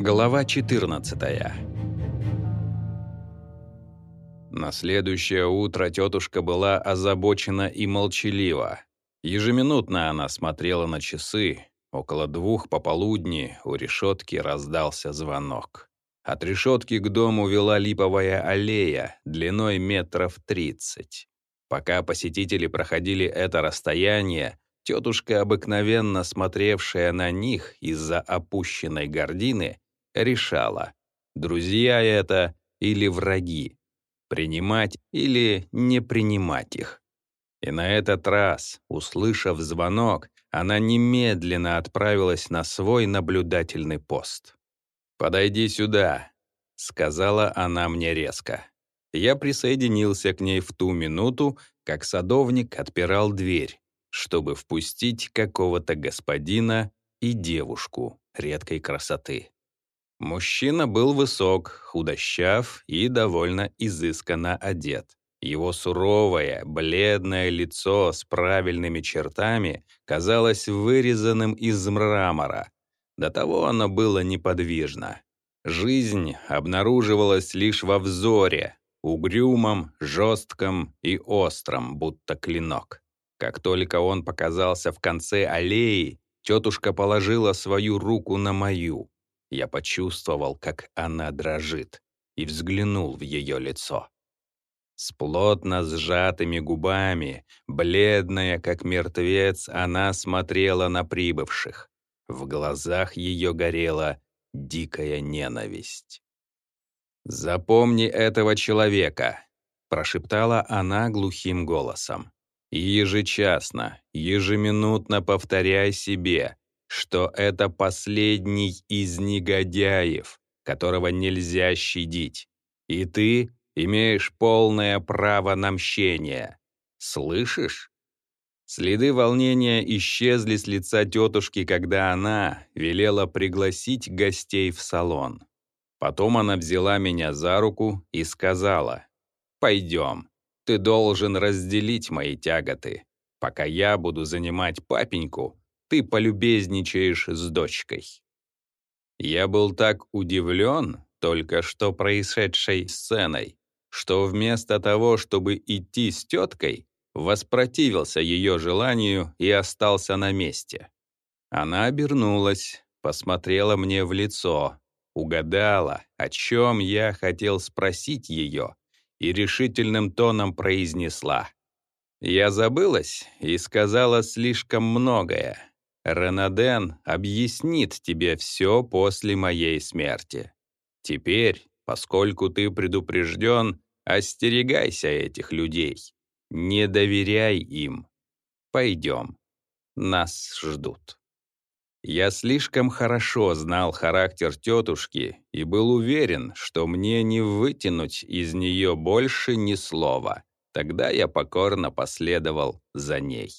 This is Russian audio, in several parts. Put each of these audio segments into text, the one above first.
Глава 14 На следующее утро тетушка была озабочена и молчалива. Ежеминутно она смотрела на часы. Около двух пополудни у решетки раздался звонок. От решетки к дому вела липовая аллея длиной метров тридцать. Пока посетители проходили это расстояние, тетушка, обыкновенно смотревшая на них из-за опущенной гордины, решала, друзья это или враги, принимать или не принимать их. И на этот раз, услышав звонок, она немедленно отправилась на свой наблюдательный пост. «Подойди сюда», — сказала она мне резко. Я присоединился к ней в ту минуту, как садовник отпирал дверь, чтобы впустить какого-то господина и девушку редкой красоты. Мужчина был высок, худощав и довольно изысканно одет. Его суровое, бледное лицо с правильными чертами казалось вырезанным из мрамора. До того оно было неподвижно. Жизнь обнаруживалась лишь во взоре, угрюмом, жестком и остром, будто клинок. Как только он показался в конце аллеи, тетушка положила свою руку на мою. Я почувствовал, как она дрожит, и взглянул в ее лицо. С плотно сжатыми губами, бледная, как мертвец, она смотрела на прибывших. В глазах ее горела дикая ненависть. «Запомни этого человека», — прошептала она глухим голосом. «И ежечасно, ежеминутно повторяй себе, что это последний из негодяев, которого нельзя щадить. И ты имеешь полное право на мщение. Слышишь? Следы волнения исчезли с лица тетушки, когда она велела пригласить гостей в салон. Потом она взяла меня за руку и сказала, «Пойдем, ты должен разделить мои тяготы. Пока я буду занимать папеньку, ты полюбезничаешь с дочкой». Я был так удивлен только что происшедшей сценой, что вместо того, чтобы идти с теткой, воспротивился ее желанию и остался на месте. Она обернулась, посмотрела мне в лицо, угадала, о чем я хотел спросить ее, и решительным тоном произнесла. Я забылась и сказала слишком многое. Ренаден объяснит тебе все после моей смерти. Теперь, поскольку ты предупрежден, остерегайся этих людей. Не доверяй им. Пойдем. Нас ждут. Я слишком хорошо знал характер тетушки и был уверен, что мне не вытянуть из нее больше ни слова. Тогда я покорно последовал за ней.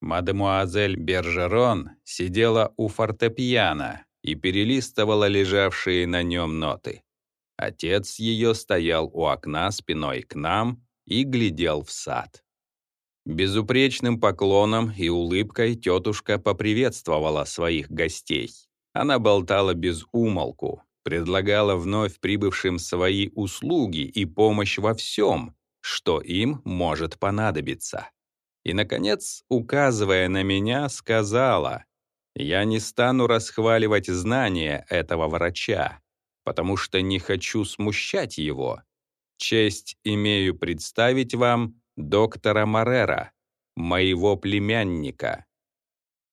Мадемуазель Бержерон сидела у фортепиано и перелистывала лежавшие на нем ноты. Отец ее стоял у окна спиной к нам и глядел в сад. Безупречным поклоном и улыбкой тетушка поприветствовала своих гостей. Она болтала без умолку, предлагала вновь прибывшим свои услуги и помощь во всем, что им может понадобиться. И, наконец, указывая на меня, сказала, «Я не стану расхваливать знания этого врача, потому что не хочу смущать его. Честь имею представить вам доктора Морера, моего племянника».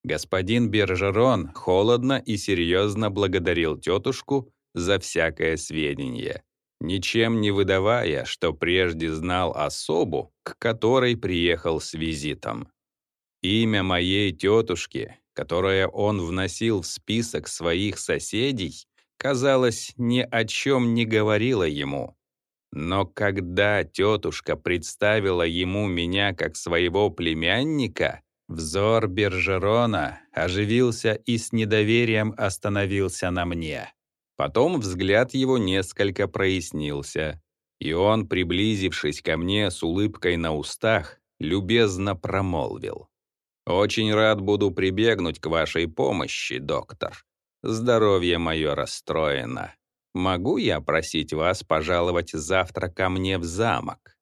Господин Бержерон холодно и серьезно благодарил тетушку за всякое сведение ничем не выдавая, что прежде знал особу, к которой приехал с визитом. Имя моей тетушки, которое он вносил в список своих соседей, казалось, ни о чем не говорило ему. Но когда тетушка представила ему меня как своего племянника, взор Бержерона оживился и с недоверием остановился на мне. Потом взгляд его несколько прояснился, и он, приблизившись ко мне с улыбкой на устах, любезно промолвил. «Очень рад буду прибегнуть к вашей помощи, доктор. здоровье мое расстроено. Могу я просить вас пожаловать завтра ко мне в замок?»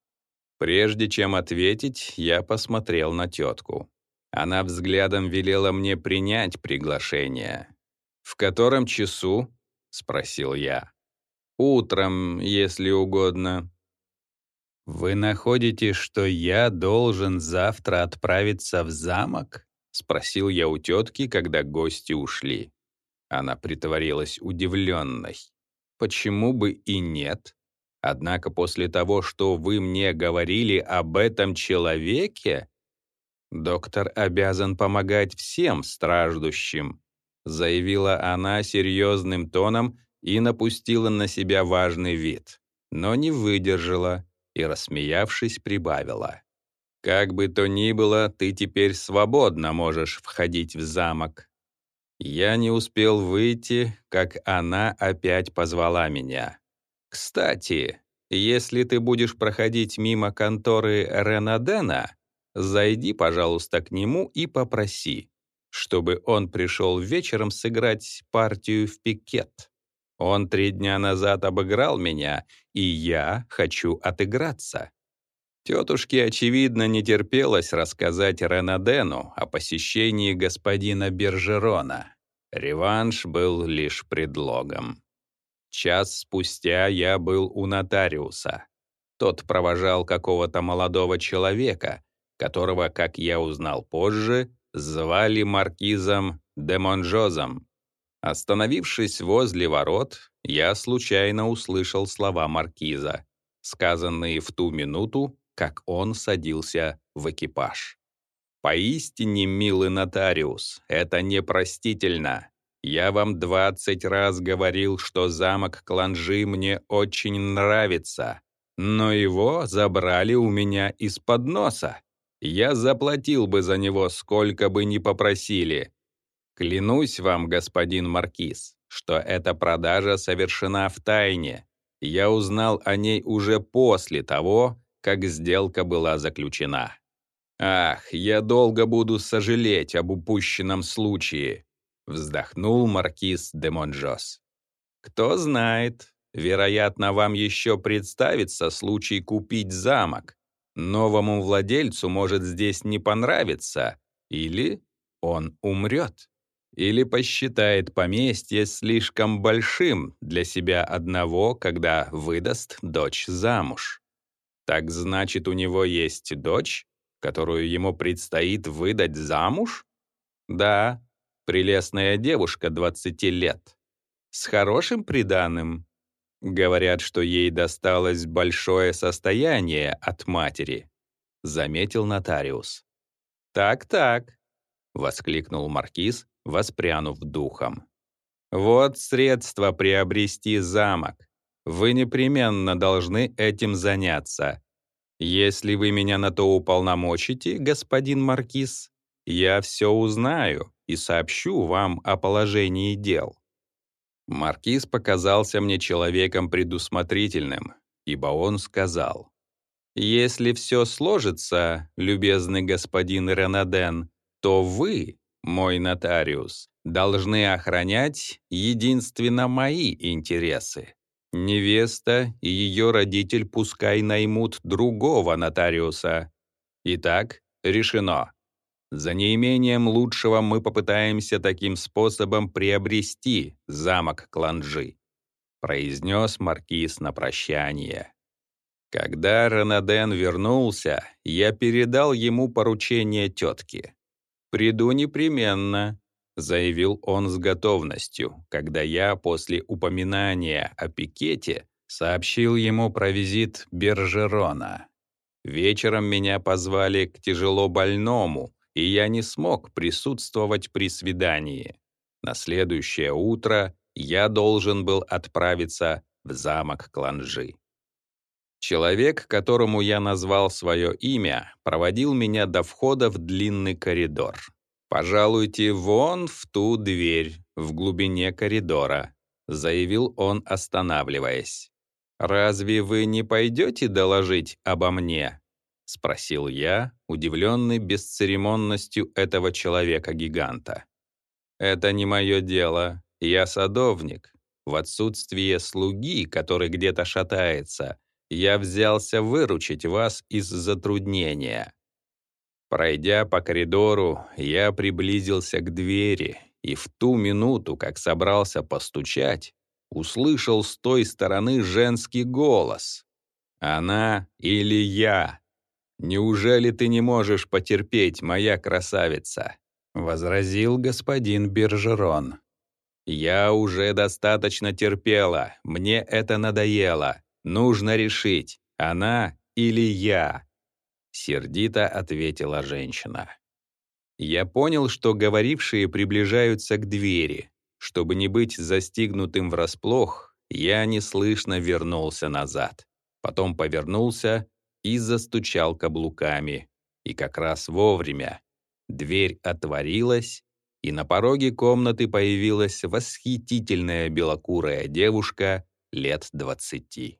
Прежде чем ответить, я посмотрел на тетку. Она взглядом велела мне принять приглашение. «В котором часу?» — спросил я. «Утром, если угодно». «Вы находите, что я должен завтра отправиться в замок?» — спросил я у тетки, когда гости ушли. Она притворилась удивленной. «Почему бы и нет? Однако после того, что вы мне говорили об этом человеке, «Доктор обязан помогать всем страждущим», заявила она серьезным тоном и напустила на себя важный вид, но не выдержала и, рассмеявшись, прибавила. «Как бы то ни было, ты теперь свободно можешь входить в замок». Я не успел выйти, как она опять позвала меня. «Кстати, если ты будешь проходить мимо конторы Ренадена, Зайди, пожалуйста, к нему и попроси, чтобы он пришел вечером сыграть партию в пикет. Он три дня назад обыграл меня, и я хочу отыграться. Тетушке, очевидно, не терпелось рассказать Ренадену о посещении господина Бержерона. Реванш был лишь предлогом. Час спустя я был у нотариуса. Тот провожал какого-то молодого человека, которого, как я узнал позже, звали маркизом де Монжозом. Остановившись возле ворот, я случайно услышал слова маркиза, сказанные в ту минуту, как он садился в экипаж. «Поистине, милый нотариус, это непростительно. Я вам двадцать раз говорил, что замок Кланжи мне очень нравится, но его забрали у меня из-под носа. Я заплатил бы за него, сколько бы ни попросили. Клянусь вам, господин Маркиз, что эта продажа совершена в тайне. Я узнал о ней уже после того, как сделка была заключена. Ах, я долго буду сожалеть об упущенном случае, вздохнул маркиз де Монжос. Кто знает, вероятно, вам еще представится случай купить замок, Новому владельцу может здесь не понравиться, или он умрет, или посчитает поместье слишком большим для себя одного, когда выдаст дочь замуж. Так значит, у него есть дочь, которую ему предстоит выдать замуж? Да, прелестная девушка 20 лет, с хорошим приданым, Говорят, что ей досталось большое состояние от матери, заметил нотариус. Так-так, воскликнул маркиз, воспрянув духом. Вот средство приобрести замок. Вы непременно должны этим заняться. Если вы меня на то уполномочите, господин маркиз, я все узнаю и сообщу вам о положении дел. Маркиз показался мне человеком предусмотрительным, ибо он сказал, «Если все сложится, любезный господин Ренаден, то вы, мой нотариус, должны охранять единственно мои интересы. Невеста и ее родитель пускай наймут другого нотариуса. Итак, решено. За неимением лучшего мы попытаемся таким способом приобрести замок Кланжи», произнес маркиз на прощание. Когда Ренаден вернулся, я передал ему поручение тетки. «Приду непременно», — заявил он с готовностью, когда я после упоминания о пикете сообщил ему про визит Бержерона. Вечером меня позвали к тяжело больному, и я не смог присутствовать при свидании. На следующее утро я должен был отправиться в замок Кланжи. Человек, которому я назвал свое имя, проводил меня до входа в длинный коридор. «Пожалуйте вон в ту дверь, в глубине коридора», заявил он, останавливаясь. «Разве вы не пойдете доложить обо мне?» — спросил я, удивленный бесцеремонностью этого человека-гиганта. «Это не мое дело. я садовник. В отсутствие слуги, который где-то шатается, я взялся выручить вас из затруднения. Пройдя по коридору, я приблизился к двери и в ту минуту, как собрался постучать, услышал с той стороны женский голос. «Она или я? Неужели ты не можешь потерпеть, моя красавица?» — возразил господин Бержерон. «Я уже достаточно терпела, мне это надоело. Нужно решить, она или я?» Сердито ответила женщина. Я понял, что говорившие приближаются к двери. Чтобы не быть застигнутым врасплох, я неслышно вернулся назад. Потом повернулся и застучал каблуками. И как раз вовремя. Дверь отворилась, и на пороге комнаты появилась восхитительная белокурая девушка лет двадцати.